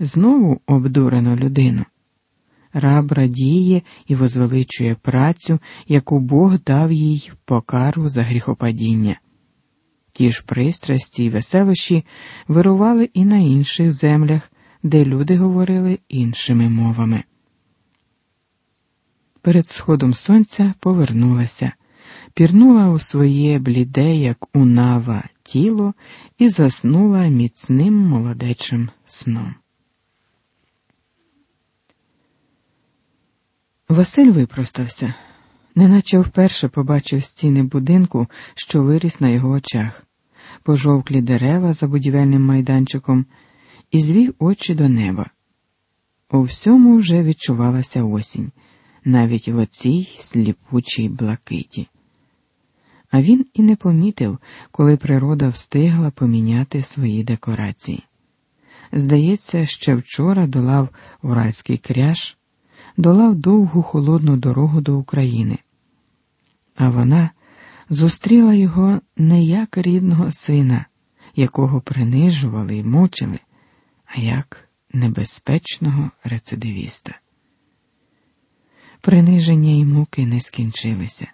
знову обдурено людину. Раб радіє і возвеличує працю, яку Бог дав їй покару за гріхопадіння. Ті ж пристрасті й веселощі вирували і на інших землях, де люди говорили іншими мовами. Перед сходом сонця повернулася, пірнула у своє бліде, як унава, тіло і заснула міцним молодечим сном. Василь випростався, неначе вперше побачив стіни будинку, що виріс на його очах, пожовклі дерева за будівельним майданчиком, і звів очі до неба. У всьому вже відчувалася осінь, навіть в оцій сліпучій блакиті. А він і не помітив, коли природа встигла поміняти свої декорації. Здається, ще вчора долав уральський кряж долав довгу холодну дорогу до України, а вона зустріла його не як рідного сина, якого принижували і мучили, а як небезпечного рецидивіста. Приниження і муки не скінчилися.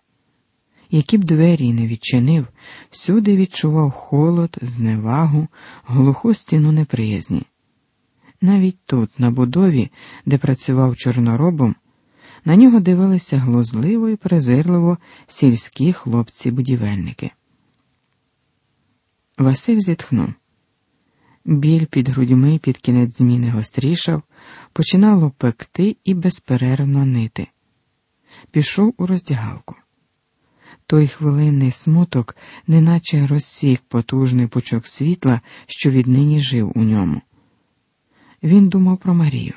Які б двері не відчинив, всюди відчував холод, зневагу, глуху стіну неприязні. Навіть тут, на будові, де працював чорноробом, на нього дивилися глузливо і презирливо сільські хлопці-будівельники. Василь зітхнув. Біль під грудьми під кінець зміни гострішав, починало пекти і безперервно нити. Пішов у роздягалку. Той хвилинний смуток, неначе розсік потужний пучок світла, що віднині жив у ньому. Він думав про Марію,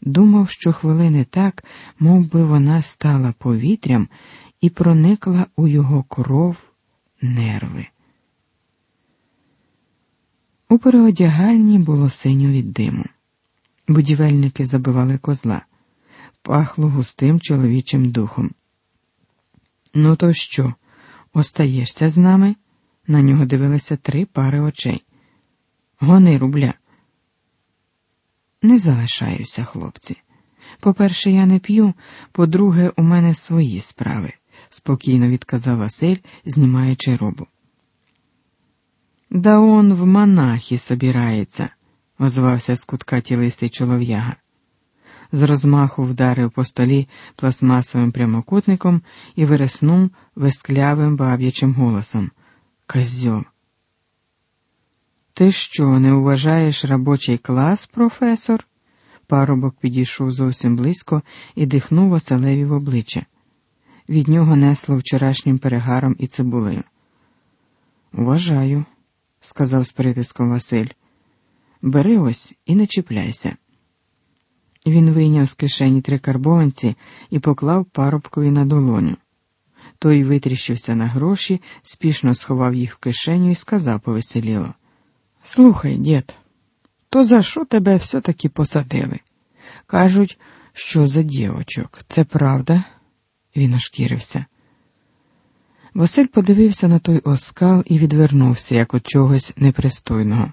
думав, що хвилини так, мов би вона стала повітрям і проникла у його кров нерви. У переодягальні було синьо від диму. Будівельники забивали козла, пахло густим чоловічим духом. Ну, то що, остаєшся з нами? На нього дивилися три пари очей. Гони рубля. Не залишаюся, хлопці. По-перше, я не п'ю, по-друге, у мене свої справи, спокійно відказав Василь, знімаючи робу. Да он в монахи собирається, озвався з кутка тілистий чолов'яга. З розмаху вдарив по столі пластмасовим прямокутником і вириснув весклявим баб'ячим голосом. Козьол. Ти що, не вважаєш робочий клас, професор? Парубок підійшов зовсім близько і дихнув Василеві в обличчя. Від нього несло вчорашнім перегаром і цибулею. Вважаю, сказав з притиском Василь. Бери ось і не чіпляйся. Він вийняв з кишені три карбованці і поклав парубкові на долоню. Той витріщився на гроші, спішно сховав їх в кишеню і сказав повеселіло. Слухай, дід, то за що тебе все-таки посадили? Кажуть, що за дівочок, це правда? Він ошкірився. Василь подивився на той оскал і відвернувся, як от чогось непристойного.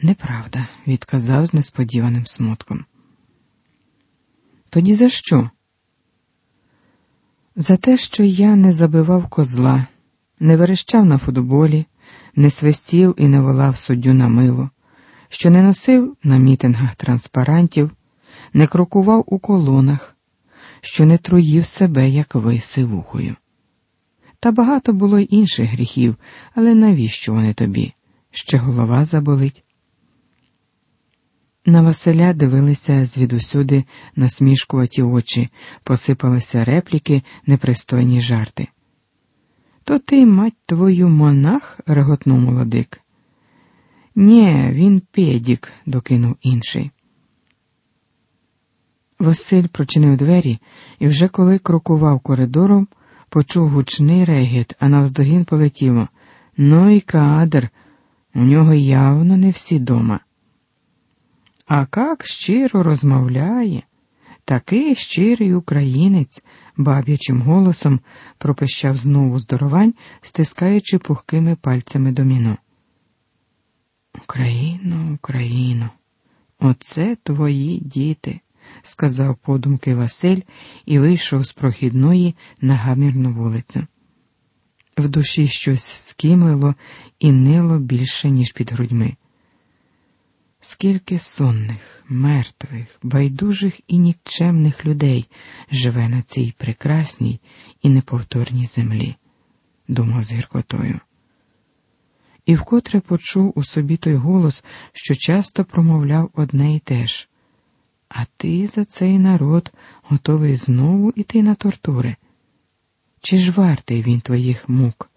Неправда, відказав з несподіваним смутком. Тоді за що? За те, що я не забивав козла, не верещав на футболі, не свистів і не волав суддю на мило, що не носив на мітингах транспарантів, не крокував у колонах, що не труїв себе, як ви, сивухою. Та багато було й інших гріхів, але навіщо вони тобі? Ще голова заболить. На Василя дивилися звідусюди насмішкуваті очі, посипалися репліки, непристойні жарти. То ти, мать твою, монах? реготнув молодик. Нє, він педік, докинув інший. Василь прочинив двері і вже коли крокував коридором, почув гучний регіт, а навздогін полетіло. Ну і кадр, у нього явно не всі дома. А как щиро розмовляє, такий щирий українець баб'ячим голосом пропищав знову здоровань, стискаючи пухкими пальцями доміно. Україно, Україно, Оце твої діти, сказав подумки Василь і вийшов з прохідної на гамірну вулицю. В душі щось скимлило і нило більше, ніж під грудьми. Скільки сонних, мертвих, байдужих і нікчемних людей живе на цій прекрасній і неповторній землі, думав з гіркотою. І вкотре почув у собі той голос, що часто промовляв одне і те ж. А ти за цей народ готовий знову іти на тортури? Чи ж вартий він твоїх мук?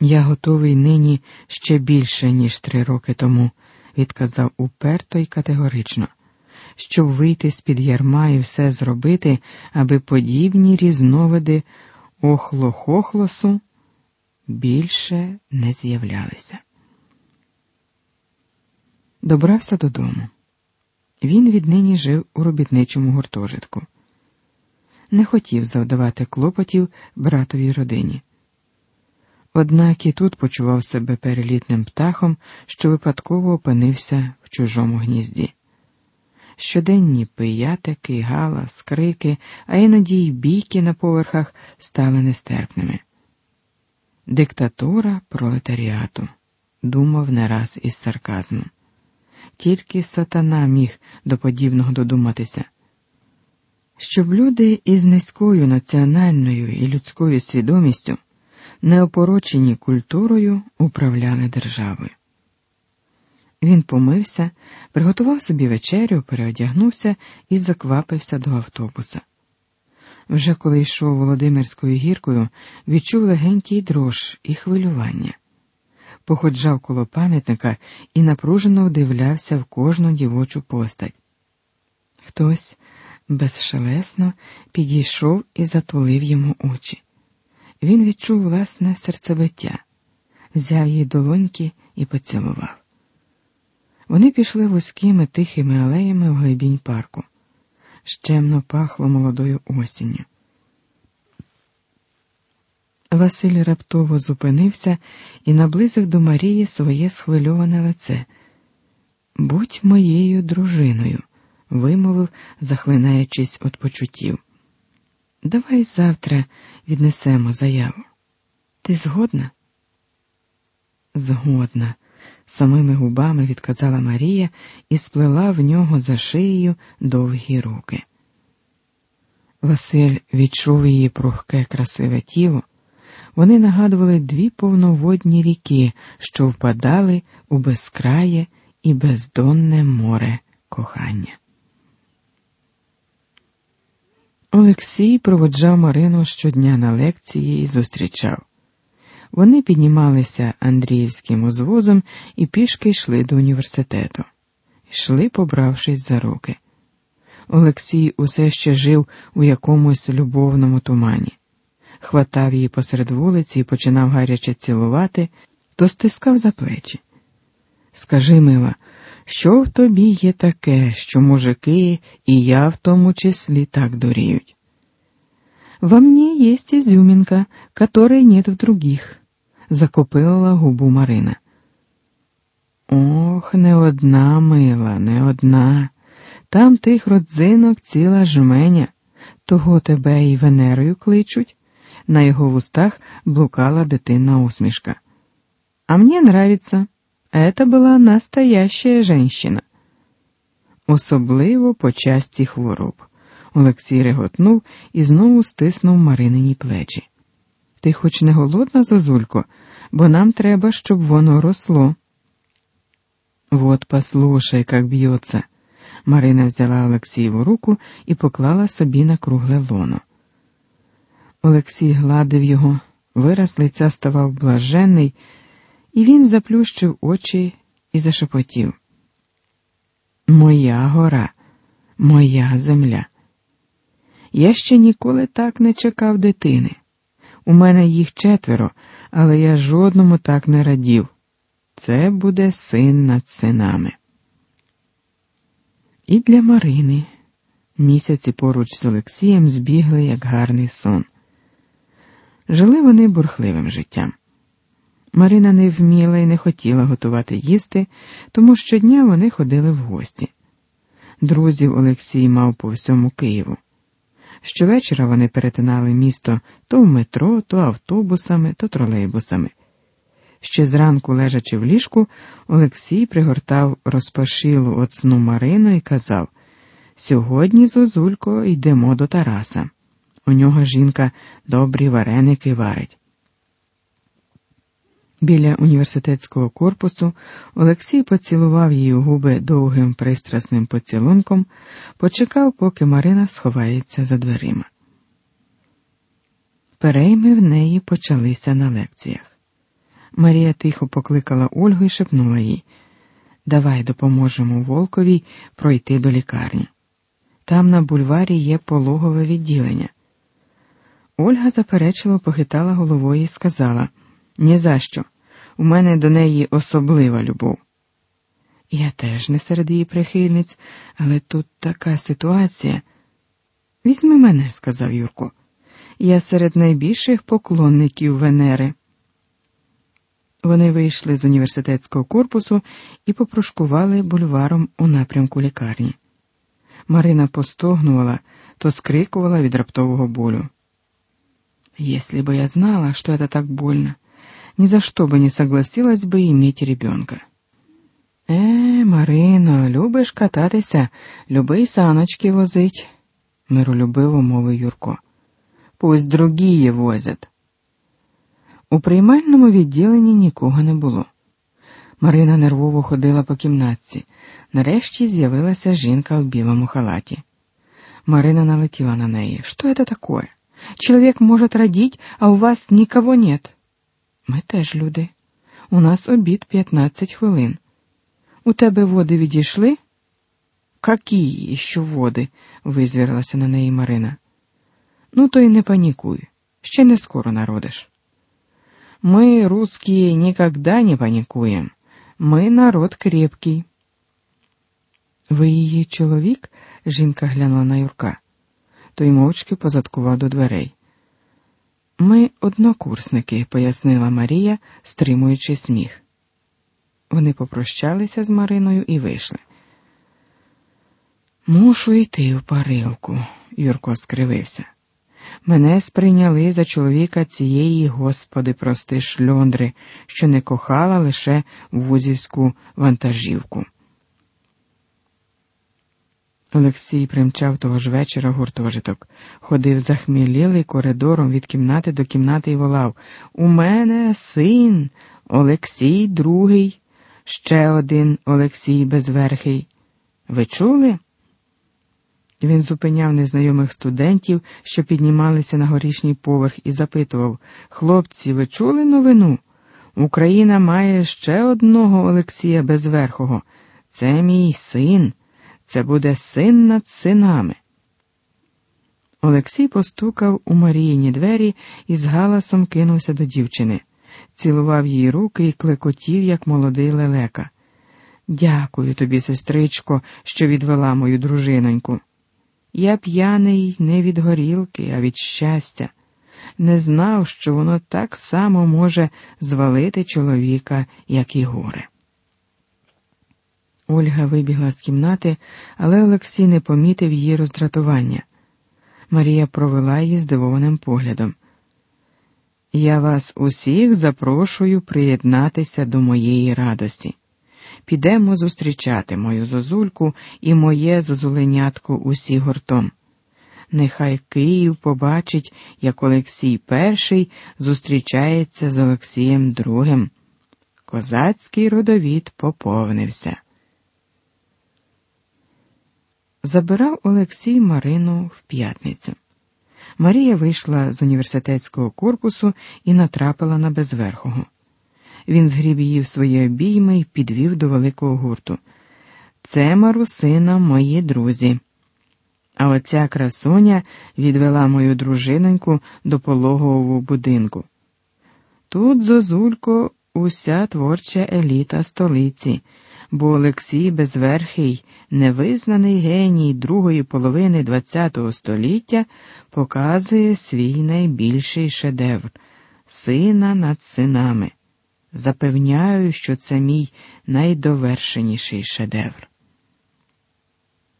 Я готовий нині ще більше, ніж три роки тому, відказав уперто й категорично, щоб вийти з під ярма і все зробити, аби подібні різновиди охлохохлосу більше не з'являлися. Добрався додому. Він віднині жив у робітничому гуртожитку. Не хотів завдавати клопотів братовій родині. Однак і тут почував себе перелітним птахом, що випадково опинився в чужому гнізді. Щоденні пиятики, галас, крики, а іноді й бійки на поверхах стали нестерпними. Диктатура пролетаріату, думав не раз із сарказмом. Тільки сатана міг до подібного додуматися. Щоб люди із низькою національною і людською свідомістю неопорочені культурою управляли державою. Він помився, приготував собі вечерю, переодягнувся і заквапився до автобуса. Вже коли йшов Володимирською гіркою, відчув легенький дрож і хвилювання. Походжав коло пам'ятника і напружено вдивлявся в кожну дівочу постать. Хтось безшелесно підійшов і затулив йому очі. Він відчув власне серцебиття, взяв її долоньки і поцілував. Вони пішли вузькими тихими алеями в глибінь парку. Щемно пахло молодою осінню. Василь раптово зупинився і наблизив до Марії своє схвильоване лице. Будь моєю дружиною, вимовив, захлинаючись від почуттів. Давай завтра віднесемо заяву. Ти згодна? Згодна, самими губами відказала Марія і сплела в нього за шиєю довгі руки. Василь відчув її прухке красиве тіло. Вони нагадували дві повноводні ріки, що впадали у безкрає і бездонне море кохання. Олексій проводжав Марину щодня на лекції і зустрічав. Вони піднімалися Андріївським узвозом і пішки йшли до університету, йшли, побравшись за руки. Олексій усе ще жив у якомусь любовному тумані, хватав її посеред вулиці і починав гаряче цілувати, то стискав за плечі. Скажи, мила, що в тобі є таке, що мужики, і я в тому числі так дуріють? Во мне есть изюминка, которой нет в других, закопила губу Марина. Ох, не одна мила, не одна. Там тих родзинок ціла жменя, того тебе і Венерою кличуть. На його вустах блукала дитинна усмішка. А мені нравится. Это була настоящая женщина. Особливо по часті хвороб. Олексій реготнув і знову стиснув Маринині плечі. Ти хоч не голодна, Зозулько, бо нам треба, щоб воно росло. Вот послушай, как б'ється. Марина взяла Олексієву руку і поклала собі на кругле лоно. Олексій гладив його, вираз лиця ставав блаженний. І він заплющив очі і зашепотів. Моя гора, моя земля. Я ще ніколи так не чекав дитини. У мене їх четверо, але я жодному так не радів. Це буде син над синами. І для Марини місяці поруч з Олексієм збігли як гарний сон. Жили вони бурхливим життям. Марина не вміла і не хотіла готувати їсти, тому щодня вони ходили в гості. Друзів Олексій мав по всьому Києву. Щовечора вони перетинали місто то в метро, то автобусами, то тролейбусами. Ще зранку, лежачи в ліжку, Олексій пригортав розпашилу от сну Марину і казав Сьогодні, Зозулько, йдемо до Тараса. У нього жінка добрі вареники варить. Біля університетського корпусу Олексій поцілував її губи довгим пристрасним поцілунком, почекав, поки Марина сховається за дверима. Перейми в неї почалися на лекціях. Марія тихо покликала Ольгу і шепнула їй Давай допоможемо Волковій пройти до лікарні. Там на бульварі є пологове відділення. Ольга заперечливо похитала головою і сказала «Ні за що. У мене до неї особлива любов. Я теж не серед її прихильниць, але тут така ситуація. Візьми мене, сказав Юрко. Я серед найбільших поклонників Венери. Вони вийшли з університетського корпусу і попрошкували бульваром у напрямку лікарні. Марина постогнувала, то скрикувала від раптового болю. Если бы я знала, что это так больно, ни за что бы не согласилась бы иметь ребенка. Е, Марино, любиш кататися, люби й саночки возить, миролюбиво мовив Юрко. Пусть другії возять. У приймальному відділенні нікого не було. Марина нервово ходила по кімнатці. Нарешті з'явилася жінка в білому халаті. Марина налетіла на неї. Що это такое? Чоловік може родить, а у вас нікого нет. Ми теж люди. У нас обід 15 хвилин. У тебе води відійшли? Какі що води? визвірилася на неї Марина. Ну, то й не панікуй. Ще не скоро народиш. Ми, русские, никогда не панікуємо. Ми народ крепкий. Ви її чоловік? жінка глянула на Юрка. Той мовчки позадкував до дверей. Ми однокурсники, пояснила Марія, стримуючи сміх. Вони попрощалися з Мариною і вийшли. Мушу йти в парилку, Юрко скривився. Мене сприйняли за чоловіка цієї, господи, прости, шльондри, що не кохала лише вузівську вантажівку. Олексій примчав того ж вечора гуртожиток, ходив захмілілий коридором від кімнати до кімнати і волав У мене син, Олексій другий, ще один Олексій Безверхий. Ви чули? Він зупиняв незнайомих студентів, що піднімалися на горішній поверх, і запитував Хлопці, ви чули новину? Україна має ще одного Олексія Безверхого. Це мій син. Це буде син над синами. Олексій постукав у Маріїні двері і з галасом кинувся до дівчини, цілував її руки і клекотів, як молодий лелека. Дякую тобі, сестричко, що відвела мою дружиноньку. Я п'яний не від горілки, а від щастя. Не знав, що воно так само може звалити чоловіка, як і горе. Ольга вибігла з кімнати, але Олексій не помітив її роздратування. Марія провела її здивованим поглядом. Я вас усіх запрошую приєднатися до моєї радості. Підемо зустрічати мою зозульку і моє зозуленятко усі гуртом. Нехай Київ побачить, як Олексій перший зустрічається з Олексієм Другим. Козацький родовід поповнився. Забирав Олексій Марину в п'ятницю. Марія вийшла з університетського корпусу і натрапила на безверхого. Він згріб її в свої обійми і підвів до великого гурту. Це марусина, мої друзі. А оця красуня відвела мою дружиноньку до пологового будинку. Тут, зозулько, уся творча еліта столиці, бо Олексій Безверхий, невизнаний геній другої половини ХХ століття, показує свій найбільший шедевр сина над синами. Запевняю, що це мій найдовершеніший шедевр.